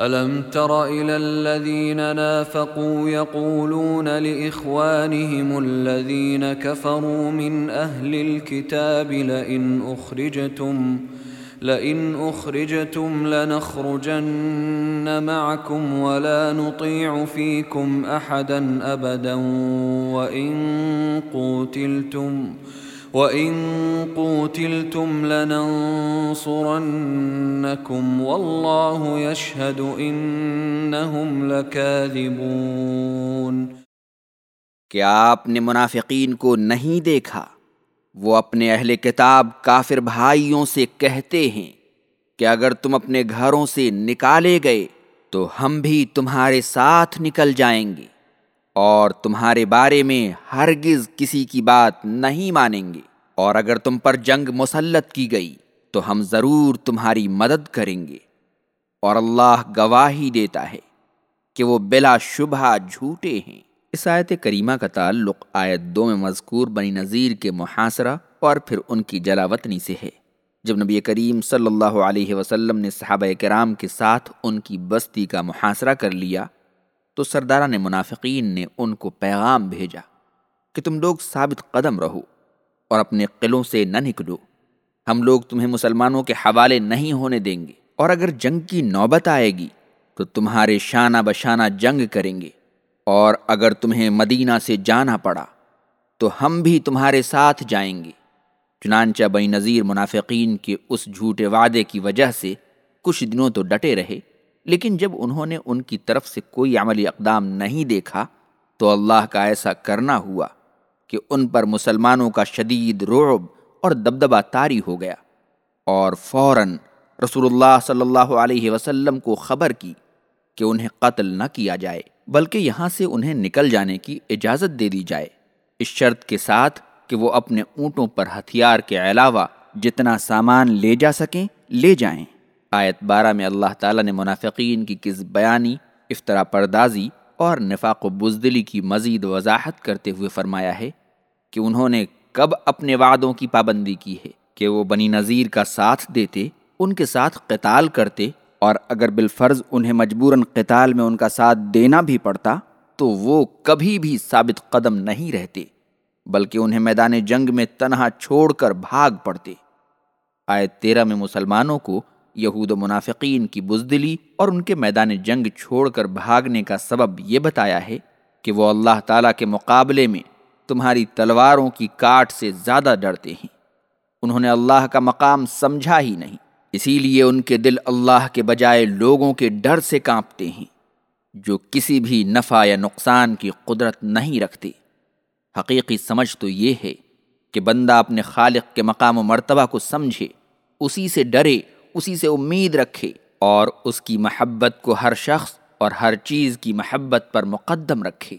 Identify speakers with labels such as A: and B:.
A: ألم تر إلى الذين نافقوا يقولون لإخوانهم الذين كفروا من أهل الكتاب لئن أخرجتم لئن أخرجتم لنخرجن معكم ولا نطيع فيكم أحدا أبدا وإن قوتلتم وَإِن وَإِن قُوتِلْتُمْ لَنَنصُرَنَّكُمْ وَاللَّهُ يَشْهَدُ إِنَّهُمْ لَكَاذِبُونَ
B: کیا آپ نے منافقین کو نہیں دیکھا؟ وہ اپنے اہل کتاب کافر بھائیوں سے کہتے ہیں کہ اگر تم اپنے گھروں سے نکالے گئے تو ہم بھی تمہارے ساتھ نکل جائیں گے۔ اور تمہارے بارے میں ہرگز کسی کی بات نہیں مانیں گے۔ اور اگر تم پر جنگ مسلط کی گئی، تو ہم ضرور تمہاری مدد کریں گے۔ اور اللہ گواہی دیتا ہے کہ وہ بلا شبہ جھوٹے ہیں۔ اس آیت کریمہ کا تعلق آیت دو میں مذکور بنی نذیر کے محاصرہ اور پھر ان کی جلاوطنی سے ہے۔ جب نبی کریم صلی اللہ علیہ وسلم نے صحابہ کرام کے ساتھ ان کی بستی کا محاصرہ کر لیا تو سرداران منافقین نے ان کو پیغام بھیجا کہ تم لوگ ثابت قدم رہو اور اپنے قلعوں سے نہ نکلو۔ ہم لوگ تمہیں مسلمانوں کے حوالے نہیں ہونے دیں گے۔ اور اگر جنگ کی نوبت آئے گی تو تمہارے شانہ بشانہ جنگ کریں گے۔ اور اگر تمہیں مدینہ سے جانا پڑا تو ہم بھی تمہارے ساتھ جائیں گے۔ چنانچہ بین نظیر منافقین کے اس جھوٹے وعدے کی وجہ سے کچھ دنوں تو ڈٹے رہے۔ لیکن جب انہوں نے ان کی طرف سے کوئی عملی اقدام نہیں دیکھا، تو اللہ کا ایسا کرنا ہوا کہ ان پر مسلمانوں کا شدید رعب اور دبدبہ تاری ہو گیا اور فوراً رسول اللہ صلی اللہ علیہ وسلم کو خبر کی کہ انہیں قتل نہ کیا جائے، بلکہ یہاں سے انہیں نکل جانے کی اجازت دے دی جائے۔ اس شرط کے ساتھ کہ وہ اپنے اونٹوں پر ہتھیار کے علاوہ جتنا سامان لے جا سکیں، لے جائیں۔ آیت بارہ میں اللہ تعالیٰ نے منافقین کی کس بیانی، افطرا پردازی اور نفاق و بزدلی کی مزید وضاحت کرتے ہوئے فرمایا ہے کہ انہوں نے کب اپنے وعدوں کی پابندی کی ہے کہ وہ بنی نذیر کا ساتھ دیتے، ان کے ساتھ قتال کرتے، اور اگر بالفرض انہیں مجبوراً قتال میں ان کا ساتھ دینا بھی پڑتا، تو وہ کبھی بھی ثابت قدم نہیں رہتے، بلکہ انہیں میدان جنگ میں تنہا چھوڑ کر بھاگ پڑتے۔ آئے تیرہ میں مسلمانوں کو یہود و منافقین کی بزدلی اور ان کے میدان جنگ چھوڑ کر بھاگنے کا سبب یہ بتایا ہے کہ وہ اللہ تعالیٰ کے مقابلے میں تمہاری تلواروں کی کاٹ سے زیادہ ڈرتے ہیں۔ انہوں نے اللہ کا مقام سمجھا ہی نہیں، اسی لیے ان کے دل اللہ کے بجائے لوگوں کے ڈر سے کانپتے ہیں، جو کسی بھی نفع یا نقصان کی قدرت نہیں رکھتے۔ حقیقی سمجھ تو یہ ہے کہ بندہ اپنے خالق کے مقام و مرتبہ کو سمجھے، اسی سے ڈرے اسی سے امید رکھے اور اس کی محبت کو ہر شخص اور ہر چیز کی محبت پر مقدم رکھے۔